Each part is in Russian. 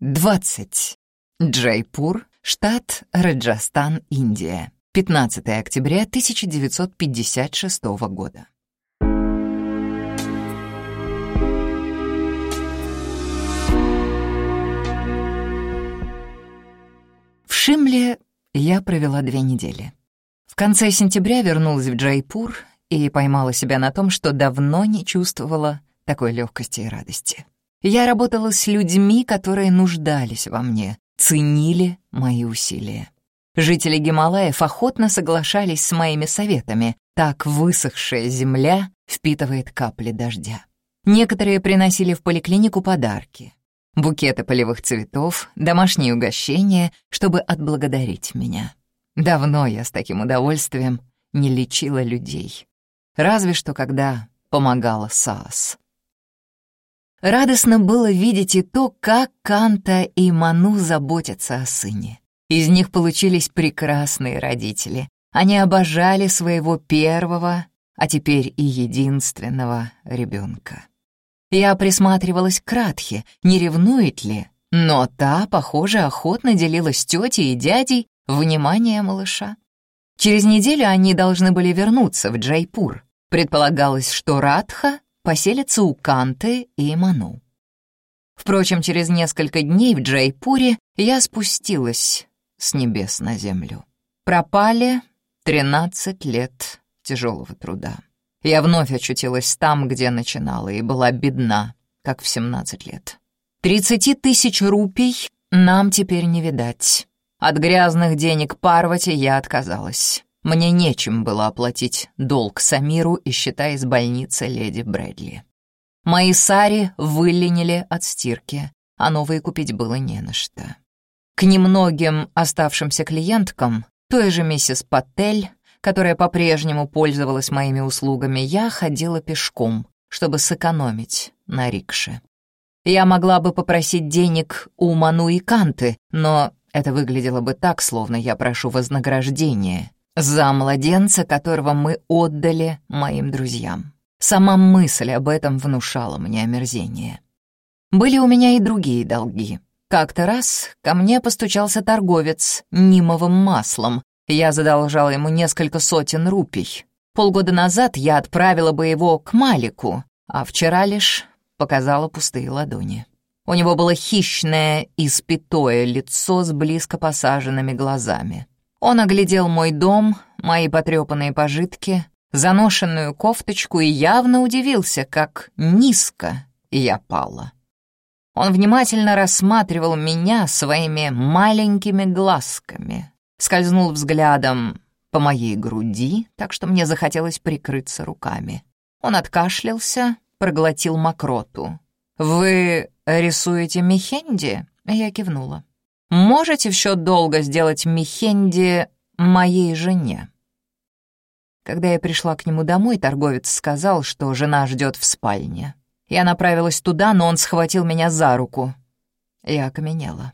20. Джайпур, штат Раджастан, Индия. 15 октября 1956 года. В Шимле я провела две недели. В конце сентября вернулась в Джайпур и поймала себя на том, что давно не чувствовала такой легкости и радости. Я работала с людьми, которые нуждались во мне, ценили мои усилия. Жители Гималаев охотно соглашались с моими советами, так высохшая земля впитывает капли дождя. Некоторые приносили в поликлинику подарки, букеты полевых цветов, домашние угощения, чтобы отблагодарить меня. Давно я с таким удовольствием не лечила людей. Разве что когда помогала САС. Радостно было видеть и то, как Канта и Ману заботятся о сыне. Из них получились прекрасные родители. Они обожали своего первого, а теперь и единственного ребенка. Я присматривалась к Радхе, не ревнует ли, но та, похоже, охотно делилась тетей и дядей внимание малыша. Через неделю они должны были вернуться в Джайпур. Предполагалось, что Радха поселятся у Канты и Ману. Впрочем, через несколько дней в Джайпуре я спустилась с небес на землю. Пропали 13 лет тяжелого труда. Я вновь очутилась там, где начинала, и была бедна, как в 17 лет. 30 тысяч рупий нам теперь не видать. От грязных денег Парвати я отказалась. Мне нечем было оплатить долг Самиру и счета из больницы леди Брэдли. Мои сари выленили от стирки, а новые купить было не на что. К немногим оставшимся клиенткам, той же миссис Паттель, которая по-прежнему пользовалась моими услугами, я ходила пешком, чтобы сэкономить на рикше. Я могла бы попросить денег у Ману и Канты, но это выглядело бы так, словно я прошу вознаграждения за младенца, которого мы отдали моим друзьям. Сама мысль об этом внушала мне омерзение. Были у меня и другие долги. Как-то раз ко мне постучался торговец нимовым маслом. Я задолжала ему несколько сотен рупий. Полгода назад я отправила бы его к Малику, а вчера лишь показала пустые ладони. У него было хищное, испятое лицо с близко посаженными глазами. Он оглядел мой дом, мои потрепанные пожитки, заношенную кофточку и явно удивился, как низко я пала. Он внимательно рассматривал меня своими маленькими глазками, скользнул взглядом по моей груди, так что мне захотелось прикрыться руками. Он откашлялся, проглотил мокроту. «Вы рисуете Мехенди?» Я кивнула. Можете в счет долга сделать Михенди моей жене?» Когда я пришла к нему домой, торговец сказал, что жена ждет в спальне. Я направилась туда, но он схватил меня за руку. Я окаменела.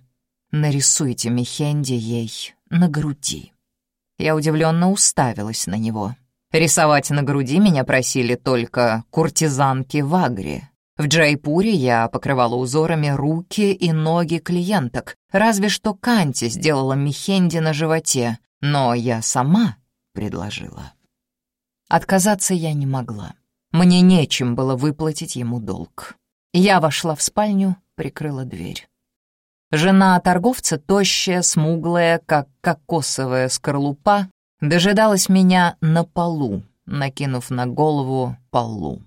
«Нарисуйте Михенди ей на груди». Я удивленно уставилась на него. Рисовать на груди меня просили только куртизанки в Агре. В Джайпуре я покрывала узорами руки и ноги клиенток, разве что Канти сделала мехенди на животе, но я сама предложила. Отказаться я не могла. Мне нечем было выплатить ему долг. Я вошла в спальню, прикрыла дверь. Жена торговца, тощая, смуглая, как кокосовая скорлупа, дожидалась меня на полу, накинув на голову полу.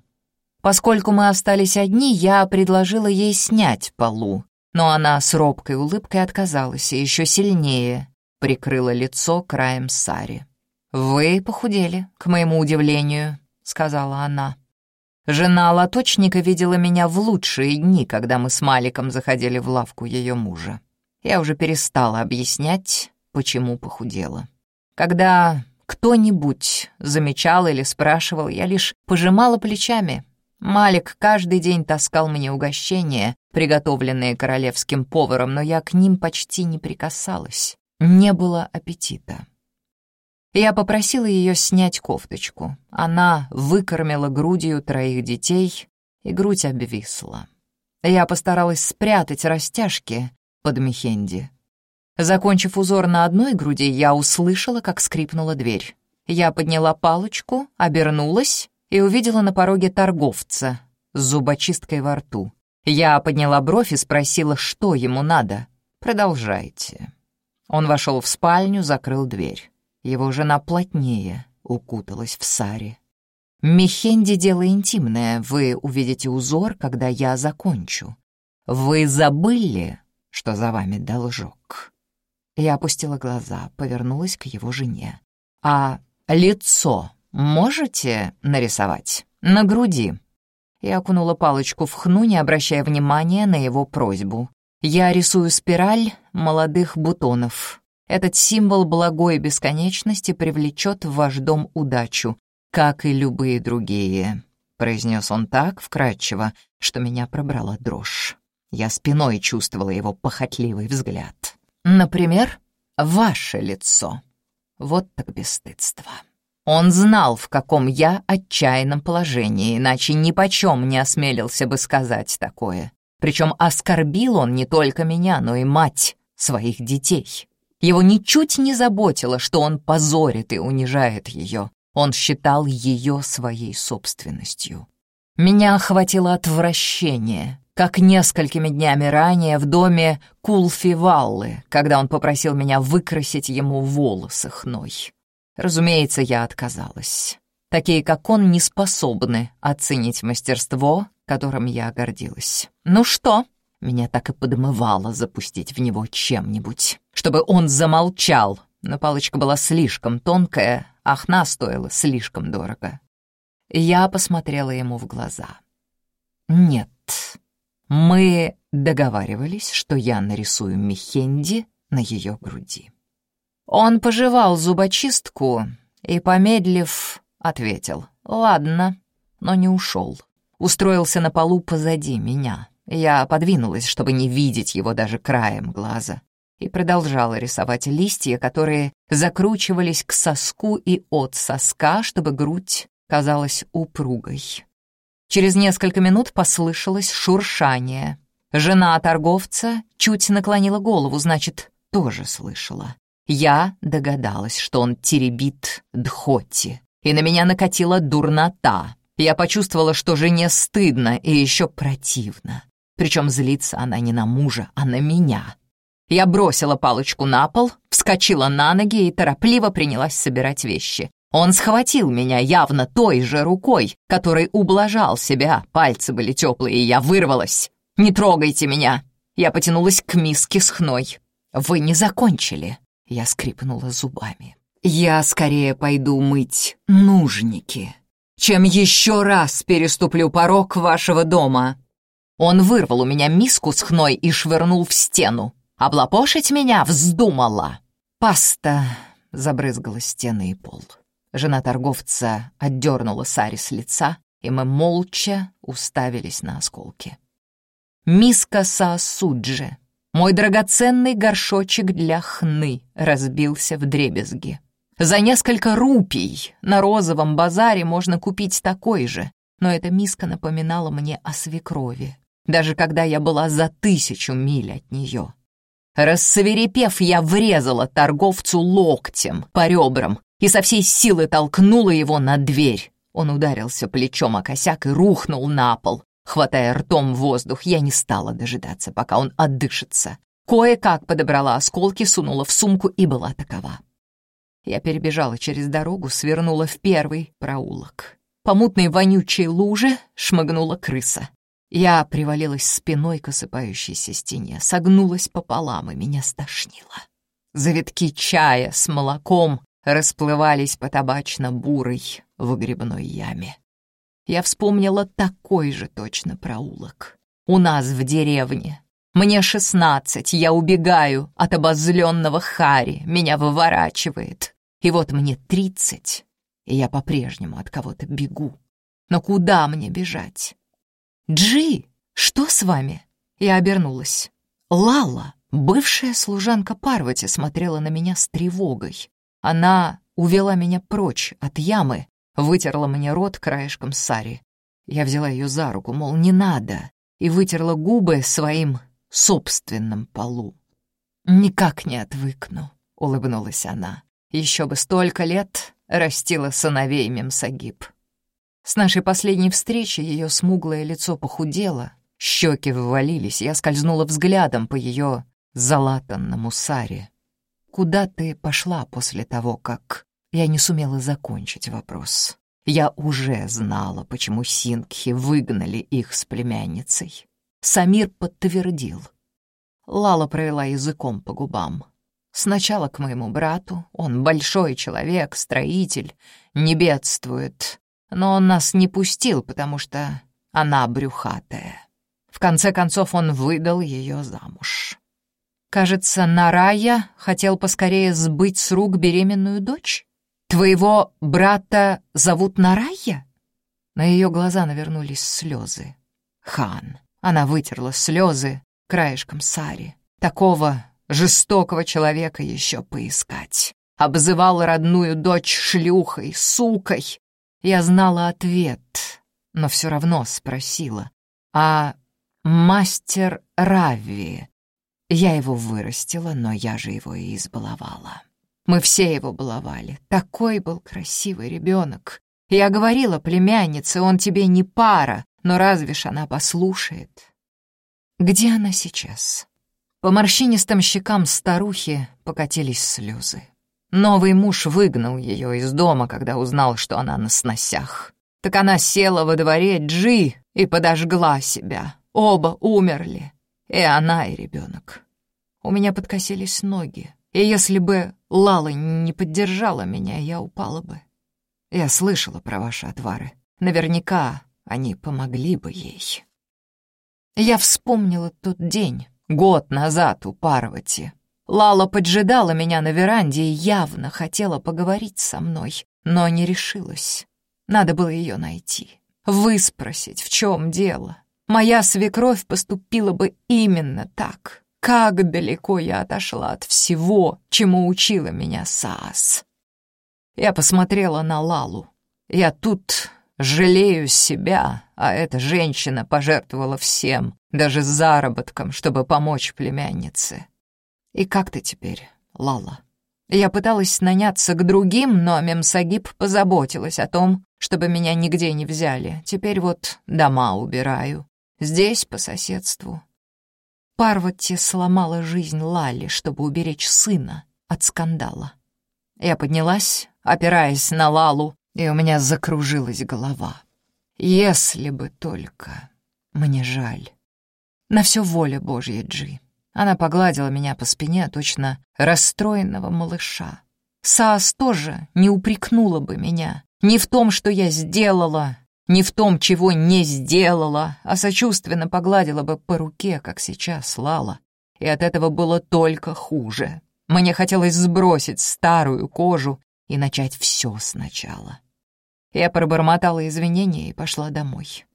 Поскольку мы остались одни, я предложила ей снять полу, но она с робкой улыбкой отказалась и еще сильнее прикрыла лицо краем сари. «Вы похудели, к моему удивлению», — сказала она. Жена лоточника видела меня в лучшие дни, когда мы с Маликом заходили в лавку ее мужа. Я уже перестала объяснять, почему похудела. Когда кто-нибудь замечал или спрашивал, я лишь пожимала плечами, Малик каждый день таскал мне угощения, приготовленные королевским поваром, но я к ним почти не прикасалась. Не было аппетита. Я попросила ее снять кофточку. Она выкормила грудью троих детей, и грудь обвисла. Я постаралась спрятать растяжки, под мехенди. Закончив узор на одной груди, я услышала, как скрипнула дверь. Я подняла палочку, обернулась и увидела на пороге торговца с зубочисткой во рту. Я подняла бровь и спросила, что ему надо. «Продолжайте». Он вошел в спальню, закрыл дверь. Его жена плотнее укуталась в саре. «Мехенди — дело интимное. Вы увидите узор, когда я закончу. Вы забыли, что за вами должок?» Я опустила глаза, повернулась к его жене. «А лицо можете нарисовать? На груди?» Я окунула палочку в хну, не обращая внимания на его просьбу. Я рисую спираль молодых бутонов. Этот символ благой бесконечности привлечет в ваш дом удачу, как и любые другие», — произнес он так вкрадчиво, что меня пробрала дрожь. Я спиной чувствовала его похотливый взгляд. «Например, ваше лицо. Вот так бесстыдство». Он знал, в каком я отчаянном положении, иначе ни почем не осмелился бы сказать такое. Причем оскорбил он не только меня, но и мать своих детей. Его ничуть не заботило, что он позорит и унижает ее. Он считал ее своей собственностью. Меня охватило отвращение, как несколькими днями ранее в доме Кулфи Валлы, когда он попросил меня выкрасить ему волосы хной. Разумеется, я отказалась. Такие, как он, не способны оценить мастерство, которым я гордилась. «Ну что?» Меня так и подмывало запустить в него чем-нибудь, чтобы он замолчал, но палочка была слишком тонкая, а хна стоила слишком дорого. Я посмотрела ему в глаза. «Нет, мы договаривались, что я нарисую Мехенди на ее груди». Он пожевал зубочистку и, помедлив, ответил «Ладно», но не ушел. Устроился на полу позади меня. Я подвинулась, чтобы не видеть его даже краем глаза, и продолжала рисовать листья, которые закручивались к соску и от соска, чтобы грудь казалась упругой. Через несколько минут послышалось шуршание. Жена торговца чуть наклонила голову, значит, тоже слышала. Я догадалась, что он теребит Дхоти, и на меня накатила дурнота. Я почувствовала, что жене стыдно и еще противно. Причем злится она не на мужа, а на меня. Я бросила палочку на пол, вскочила на ноги и торопливо принялась собирать вещи. Он схватил меня явно той же рукой, которой ублажал себя. Пальцы были теплые, и я вырвалась. «Не трогайте меня!» Я потянулась к миске с хной. «Вы не закончили!» Я скрипнула зубами. «Я скорее пойду мыть нужники, чем еще раз переступлю порог вашего дома». Он вырвал у меня миску с хной и швырнул в стену. Облапошить меня вздумала. Паста забрызгала стены и пол. Жена торговца отдернула Сари с лица, и мы молча уставились на осколки. Миска Саасуджи мой драгоценный горшочек для хны разбился в дребезги. За несколько рупий на розовом базаре можно купить такой же, но эта миска напоминала мне о свекрови, даже когда я была за тысячу миль от нее. Рассверепев, я врезала торговцу локтем по ребрам и со всей силы толкнула его на дверь. Он ударился плечом о косяк и рухнул на пол, Хватая ртом воздух, я не стала дожидаться, пока он отдышится. Кое-как подобрала осколки, сунула в сумку и была такова. Я перебежала через дорогу, свернула в первый проулок. По мутной вонючей луже шмыгнула крыса. Я привалилась спиной к осыпающейся стене, согнулась пополам, и меня стошнило. Завитки чая с молоком расплывались по табачно-бурой выгребной яме я вспомнила такой же точно проулок. У нас в деревне. Мне шестнадцать, я убегаю от обозленного Хари, меня выворачивает. И вот мне тридцать, и я по-прежнему от кого-то бегу. Но куда мне бежать? «Джи, что с вами?» Я обернулась. Лала, бывшая служанка Парвати, смотрела на меня с тревогой. Она увела меня прочь от ямы, вытерла мне рот краешком сари. Я взяла ее за руку, мол, не надо, и вытерла губы своим собственном полу. «Никак не отвыкну», — улыбнулась она. «Еще бы столько лет растила сыновей Мемсагиб». С нашей последней встречи ее смуглое лицо похудело, щеки ввалились, я скользнула взглядом по ее залатанному саре. «Куда ты пошла после того, как...» Я не сумела закончить вопрос. Я уже знала, почему сингхи выгнали их с племянницей. Самир подтвердил. Лала провела языком по губам. Сначала к моему брату, он большой человек, строитель, не бедствует, но он нас не пустил, потому что она брюхатая. В конце концов он выдал ее замуж. Кажется, Нарая хотел поскорее сбыть с рук беременную дочь? Твоего брата зовут Нарая? На ее глаза навернулись слезы. Хан. Она вытерла слезы краешком сари. Такого жестокого человека еще поискать. Обзывал родную дочь шлюхой, сукой. Я знала ответ, но все равно спросила. А мастер Рави я его вырастила, но я же его и избаловала. Мы все его баловали. Такой был красивый ребенок. Я говорила племяннице, он тебе не пара, но разве ж она послушает? Где она сейчас? По морщинистым щекам старухи покатились слезы. Новый муж выгнал ее из дома, когда узнал, что она на сносях. Так она села во дворе Джи и подожгла себя. Оба умерли. И она, и ребенок. У меня подкосились ноги, и если бы Лала не поддержала меня, я упала бы. Я слышала про ваши отвары. Наверняка они помогли бы ей. Я вспомнила тот день, год назад у Парвати. Лала поджидала меня на веранде и явно хотела поговорить со мной, но не решилась. Надо было ее найти, выспросить, в чем дело. Моя свекровь поступила бы именно так. Как далеко я отошла от всего, чему учила меня Саас. Я посмотрела на Лалу. Я тут жалею себя, а эта женщина пожертвовала всем, даже заработком, чтобы помочь племяннице. И как ты теперь, Лала? Я пыталась наняться к другим, но Мемсагиб позаботилась о том, чтобы меня нигде не взяли. Теперь вот дома убираю. Здесь, по соседству. Парвати сломала жизнь Лали, чтобы уберечь сына от скандала. Я поднялась, опираясь на Лалу, и у меня закружилась голова. Если бы только... Мне жаль. На все воля Божья, Джи. Она погладила меня по спине, точно расстроенного малыша. Саас тоже не упрекнула бы меня. Не в том, что я сделала, не в том, чего не сделала, а сочувственно погладила бы по руке, как сейчас Лала. И от этого было только хуже. Мне хотелось сбросить старую кожу и начать все сначала. Я пробормотала извинения и пошла домой.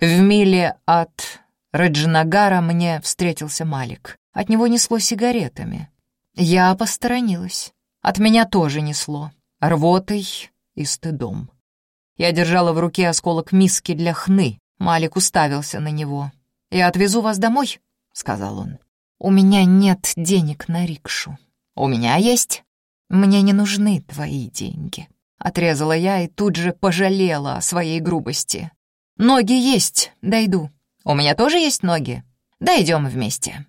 В миле от Раджинагара мне встретился Малик. От него несло сигаретами. Я посторонилась. От меня тоже несло. Рвотой и стыдом. Я держала в руке осколок миски для хны. Малик уставился на него. «Я отвезу вас домой», — сказал он. «У меня нет денег на рикшу». «У меня есть». «Мне не нужны твои деньги», — отрезала я и тут же пожалела о своей грубости. «Ноги есть, дойду. У меня тоже есть ноги. Дойдем вместе».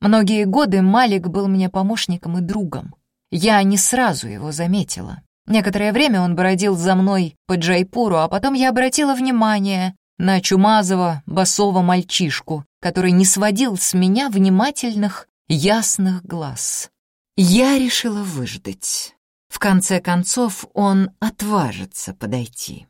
Многие годы Малик был мне помощником и другом. Я не сразу его заметила. Некоторое время он бродил за мной по Джайпуру, а потом я обратила внимание на чумазого, басового мальчишку, который не сводил с меня внимательных, ясных глаз. Я решила выждать. В конце концов, он отважится подойти.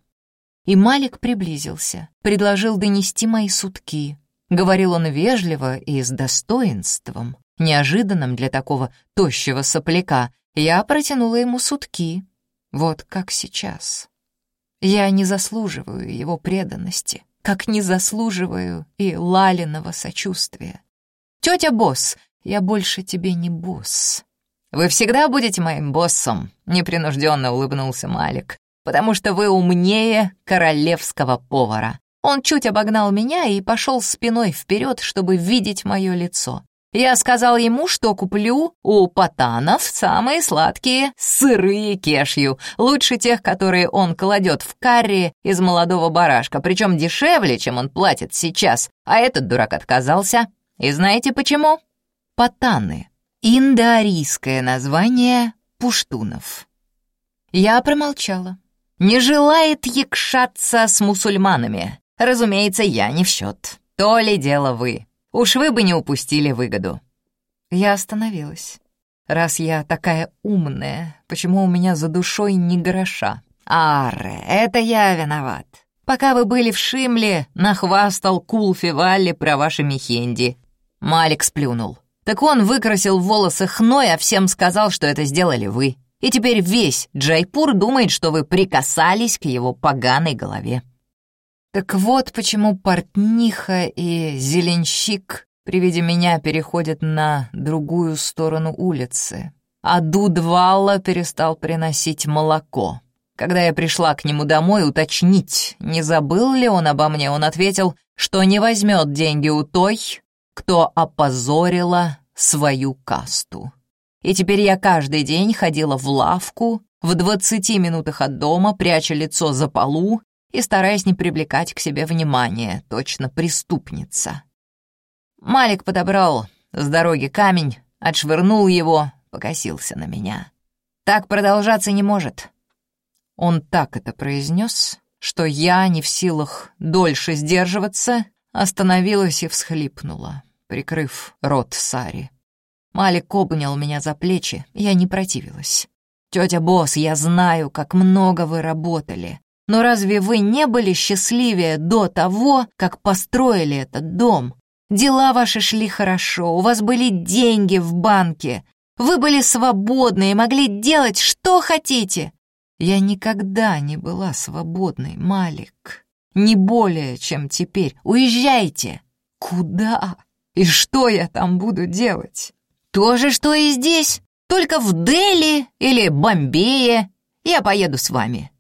И Малик приблизился, предложил донести мои сутки. Говорил он вежливо и с достоинством, неожиданным для такого тощего сопляка. Я протянула ему сутки, вот как сейчас. Я не заслуживаю его преданности, как не заслуживаю и Лалиного сочувствия. Тетя Босс, я больше тебе не босс. Вы всегда будете моим боссом, непринужденно улыбнулся Малик, потому что вы умнее королевского повара. Он чуть обогнал меня и пошел спиной вперед, чтобы видеть мое лицо. Я сказал ему, что куплю у патанов самые сладкие сырые кешью, лучше тех, которые он кладет в карри из молодого барашка, причем дешевле, чем он платит сейчас, а этот дурак отказался. И знаете почему? Патаны — индоарийское название пуштунов. Я промолчала. Не желает якшаться с мусульманами. Разумеется, я не в счет. То ли дело вы. Уж вы бы не упустили выгоду». Я остановилась. «Раз я такая умная, почему у меня за душой ни гроша?» «Арре, это я виноват. Пока вы были в Шимле, нахвастал Кулфи Валли про ваши мехенди». Малик сплюнул. «Так он выкрасил волосы хной, а всем сказал, что это сделали вы. И теперь весь Джайпур думает, что вы прикасались к его поганой голове». Так вот почему портниха и зеленщик при виде меня переходят на другую сторону улицы. А Дудвалла перестал приносить молоко. Когда я пришла к нему домой уточнить, не забыл ли он обо мне, он ответил, что не возьмет деньги у той, кто опозорила свою касту. И теперь я каждый день ходила в лавку, в двадцати минутах от дома, пряча лицо за полу и стараясь не привлекать к себе внимания, точно преступница. Малик подобрал с дороги камень, отшвырнул его, покосился на меня. «Так продолжаться не может». Он так это произнес, что я, не в силах дольше сдерживаться, остановилась и всхлипнула, прикрыв рот Сари. Малик обнял меня за плечи, я не противилась. «Тетя Босс, я знаю, как много вы работали. Но разве вы не были счастливее до того, как построили этот дом? Дела ваши шли хорошо, у вас были деньги в банке, вы были свободны и могли делать, что хотите. Я никогда не была свободной, Малик. Не более, чем теперь. Уезжайте. Куда? И что я там буду делать? То же, что и здесь, только в Дели или Бомбее. Я поеду с вами.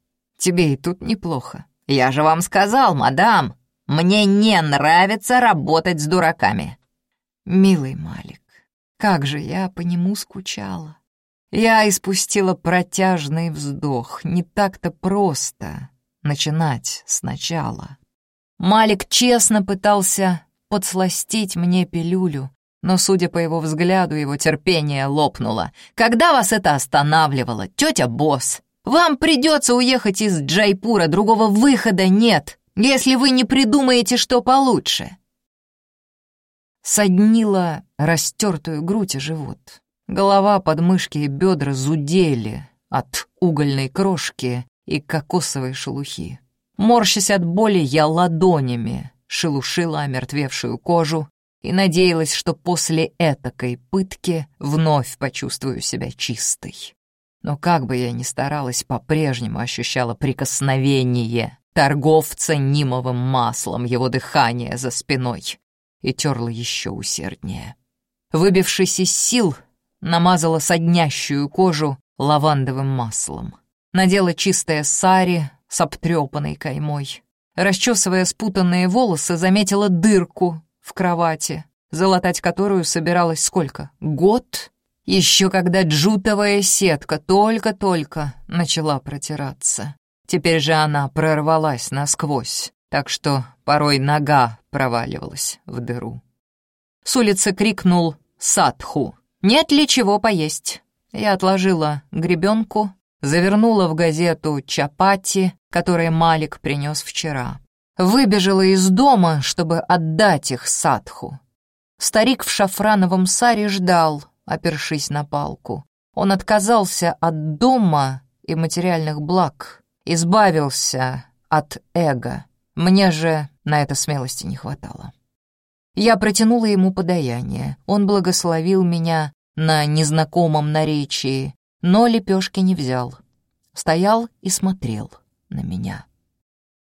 Тебе и тут неплохо. Я же вам сказал, мадам, мне не нравится работать с дураками. Милый Малик, как же я по нему скучала. Я испустила протяжный вздох. Не так-то просто начинать сначала. Малик честно пытался подсластить мне пилюлю, но, судя по его взгляду, его терпение лопнуло. «Когда вас это останавливало, тетя Босс? Вам придется уехать из Джайпура, другого выхода нет, если вы не придумаете, что получше». Соднила растертую грудь и живот. Голова, подмышки и бедра зудели от угольной крошки и кокосовой шелухи. Морщась от боли, я ладонями шелушила омертвевшую кожу и надеялась, что после этакой пытки вновь почувствую себя чистой. Но как бы я ни старалась, по-прежнему ощущала прикосновение торговца нимовым маслом, его дыхание за спиной, и терла еще усерднее. Выбившись из сил, намазала соднящую кожу лавандовым маслом. Надела чистое сари с обтрепанной каймой. Расчесывая спутанные волосы, заметила дырку в кровати, залатать которую собиралась сколько? Год? Еще когда джутовая сетка только-только начала протираться. Теперь же она прорвалась насквозь, так что порой нога проваливалась в дыру. С улицы крикнул «Садху!» «Нет ли чего поесть?» Я отложила гребенку, завернула в газету чапати, которые Малик принес вчера. Выбежала из дома, чтобы отдать их Садху. Старик в шафрановом саре ждал, опершись на палку. Он отказался от дома и материальных благ, избавился от эго. Мне же на это смелости не хватало. Я протянула ему подаяние. Он благословил меня на незнакомом наречии, но лепешки не взял. Стоял и смотрел на меня.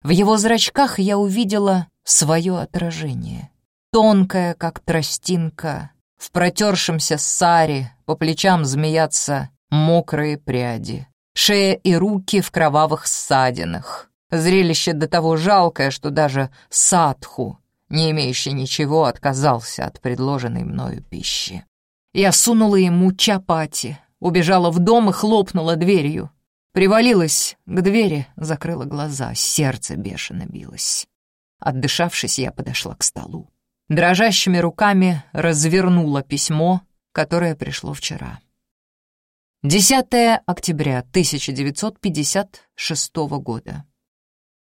В его зрачках я увидела свое отражение. Тонкое, как тростинка, в протершемся саре по плечам змеятся мокрые пряди. Шея и руки в кровавых ссадинах. Зрелище до того жалкое, что даже садху, не имеющий ничего, отказался от предложенной мною пищи. Я сунула ему чапати, убежала в дом и хлопнула дверью. Привалилась к двери, закрыла глаза, сердце бешено билось. Отдышавшись, я подошла к столу. Дрожащими руками развернула письмо, которое пришло вчера. 10 октября 1956 года.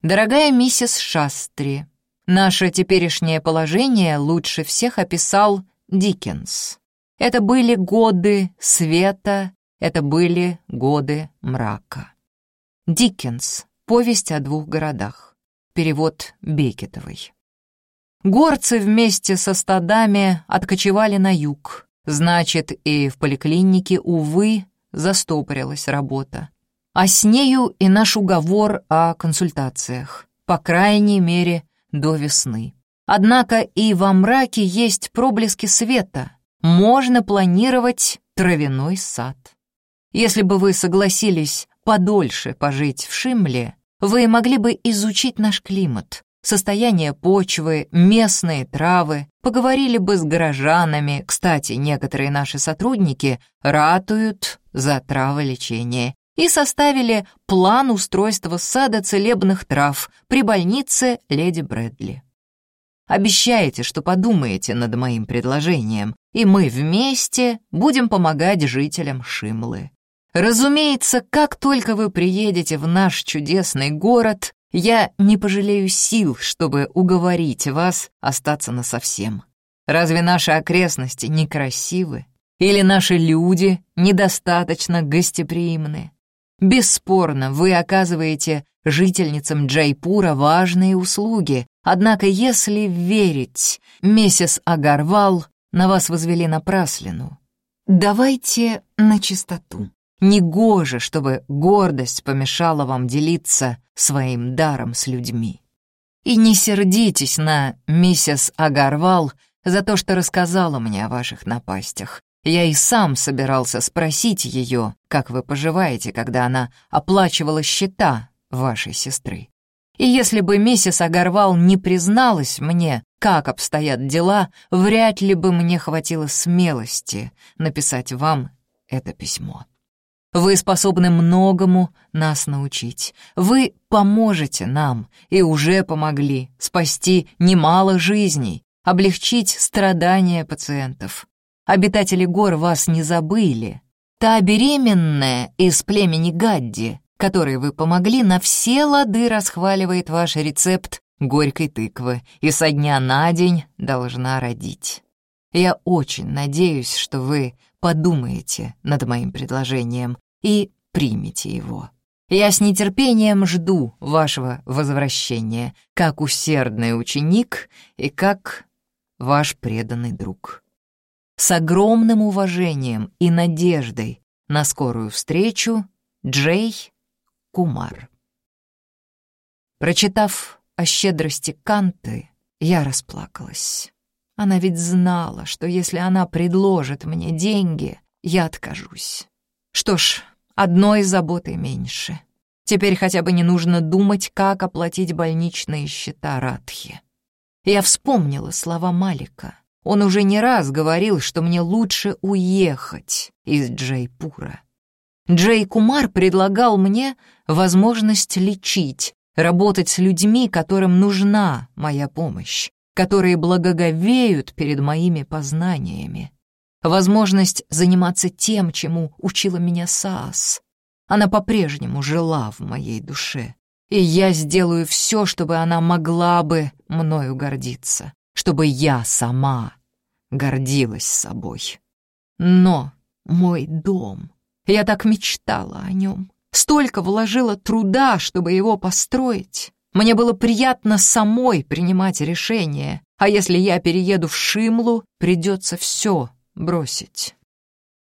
Дорогая миссис Шастри, наше теперешнее положение лучше всех описал Диккенс. Это были годы света, это были годы мрака. Диккенс. Повесть о двух городах. Перевод Бекетовой. Горцы вместе со стадами откочевали на юг. Значит, и в поликлинике, увы, застопорилась работа а с нею и наш уговор о консультациях, по крайней мере, до весны. Однако и во мраке есть проблески света. Можно планировать травяной сад. Если бы вы согласились подольше пожить в Шимле, вы могли бы изучить наш климат, состояние почвы, местные травы, поговорили бы с горожанами. Кстати, некоторые наши сотрудники ратуют за траволечение и составили план устройства сада целебных трав при больнице леди Брэдли. Обещаете, что подумаете над моим предложением, и мы вместе будем помогать жителям Шимлы. Разумеется, как только вы приедете в наш чудесный город, я не пожалею сил, чтобы уговорить вас остаться насовсем. Разве наши окрестности некрасивы? Или наши люди недостаточно гостеприимны? Бесспорно, вы оказываете жительницам Джайпура важные услуги, однако если верить, миссис Агарвал на вас возвели напраслину. Давайте на чистоту. Негоже, чтобы гордость помешала вам делиться своим даром с людьми. И не сердитесь на миссис Агарвал за то, что рассказала мне о ваших напастях. Я и сам собирался спросить ее, как вы поживаете, когда она оплачивала счета вашей сестры. И если бы миссис Агарвал не призналась мне, как обстоят дела, вряд ли бы мне хватило смелости написать вам это письмо. Вы способны многому нас научить. Вы поможете нам и уже помогли спасти немало жизней, облегчить страдания пациентов. Обитатели гор вас не забыли. Та беременная из племени Гадди, которой вы помогли, на все лады расхваливает ваш рецепт горькой тыквы и со дня на день должна родить. Я очень надеюсь, что вы подумаете над моим предложением и примете его. Я с нетерпением жду вашего возвращения, как усердный ученик и как ваш преданный друг с огромным уважением и надеждой на скорую встречу Джей Кумар. Прочитав о щедрости Канты, я расплакалась. Она ведь знала, что если она предложит мне деньги, я откажусь. Что ж, одной заботы меньше. Теперь хотя бы не нужно думать, как оплатить больничные счета Радхи. Я вспомнила слова Малика. Он уже не раз говорил, что мне лучше уехать из Джейпура. Джей Кумар предлагал мне возможность лечить, работать с людьми, которым нужна моя помощь, которые благоговеют перед моими познаниями. Возможность заниматься тем, чему учила меня Саас. Она по-прежнему жила в моей душе, и я сделаю все, чтобы она могла бы мною гордиться, чтобы я сама гордилась собой. Но мой дом, я так мечтала о нем, столько вложила труда, чтобы его построить. Мне было приятно самой принимать решение, а если я перееду в Шимлу, придется все бросить.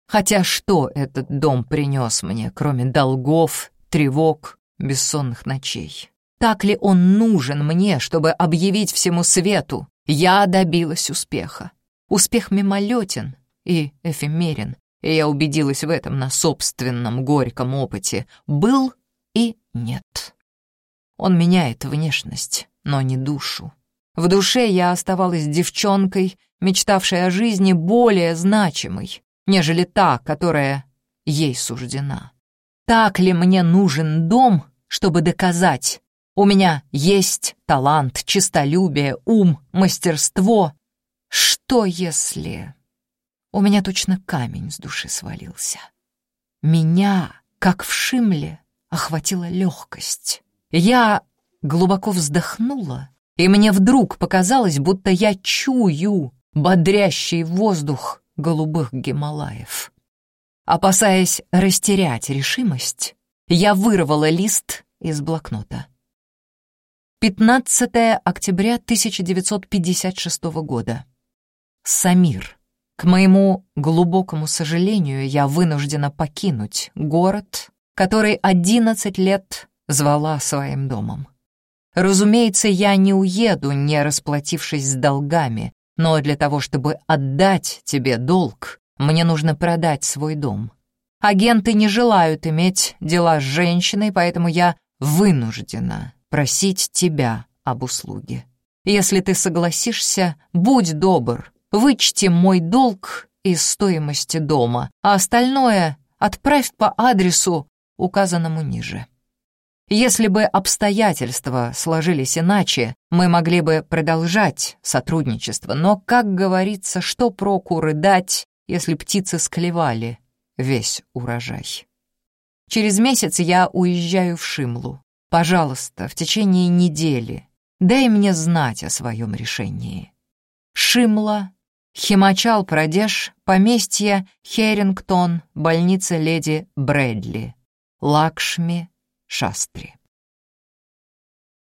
Хотя что этот дом принес мне, кроме долгов, тревог, бессонных ночей? Так ли он нужен мне, чтобы объявить всему свету? Я добилась успеха. Успех мимолетен и эфемерен, и я убедилась в этом на собственном горьком опыте. Был и нет. Он меняет внешность, но не душу. В душе я оставалась девчонкой, мечтавшей о жизни более значимой, нежели та, которая ей суждена. Так ли мне нужен дом, чтобы доказать, у меня есть талант, честолюбие, ум, мастерство? Что если... У меня точно камень с души свалился. Меня, как в Шимле, охватила легкость. Я глубоко вздохнула, и мне вдруг показалось, будто я чую бодрящий воздух голубых Гималаев. Опасаясь растерять решимость, я вырвала лист из блокнота. 15 октября 1956 года. Самир. К моему глубокому сожалению, я вынуждена покинуть город, который 11 лет звала своим домом. Разумеется, я не уеду, не расплатившись с долгами, но для того, чтобы отдать тебе долг, мне нужно продать свой дом. Агенты не желают иметь дела с женщиной, поэтому я вынуждена просить тебя об услуге. Если ты согласишься, будь добр, вычти мой долг из стоимости дома, а остальное отправь по адресу, указанному ниже. Если бы обстоятельства сложились иначе, мы могли бы продолжать сотрудничество, но, как говорится, что проку рыдать, если птицы склевали весь урожай. Через месяц я уезжаю в Шимлу. Пожалуйста, в течение недели дай мне знать о своем решении. Шимла, Химачал Прадеш, поместье Херингтон, больница леди Брэдли, Лакшми, Шастри.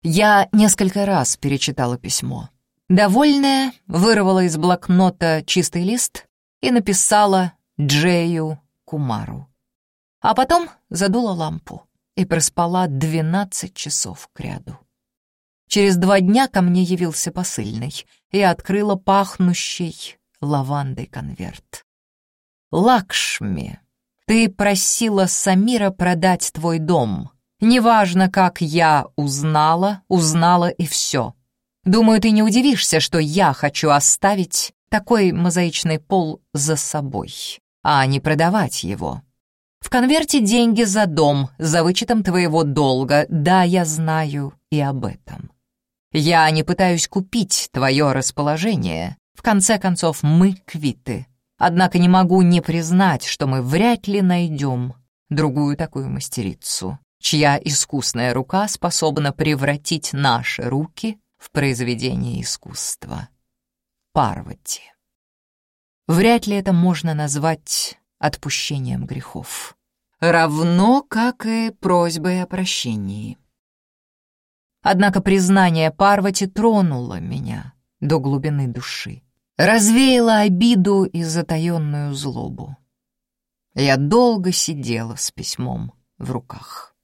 Я несколько раз перечитала письмо. Довольная, вырвала из блокнота чистый лист и написала Джею Кумару. А потом задула лампу и проспала 12 часов кряду. Через два дня ко мне явился посыльный и открыла пахнущий лавандой конверт. «Лакшми, ты просила Самира продать твой дом», Неважно, как я узнала, узнала и все. Думаю, ты не удивишься, что я хочу оставить такой мозаичный пол за собой, а не продавать его. В конверте деньги за дом, за вычетом твоего долга, да, я знаю и об этом. Я не пытаюсь купить твое расположение, в конце концов мы квиты. Однако не могу не признать, что мы вряд ли найдем другую такую мастерицу чья искусная рука способна превратить наши руки в произведение искусства. Парвати. Вряд ли это можно назвать отпущением грехов. Равно, как и просьбой о прощении. Однако признание Парвати тронуло меня до глубины души, развеяло обиду и затаенную злобу. Я долго сидела с письмом в руках.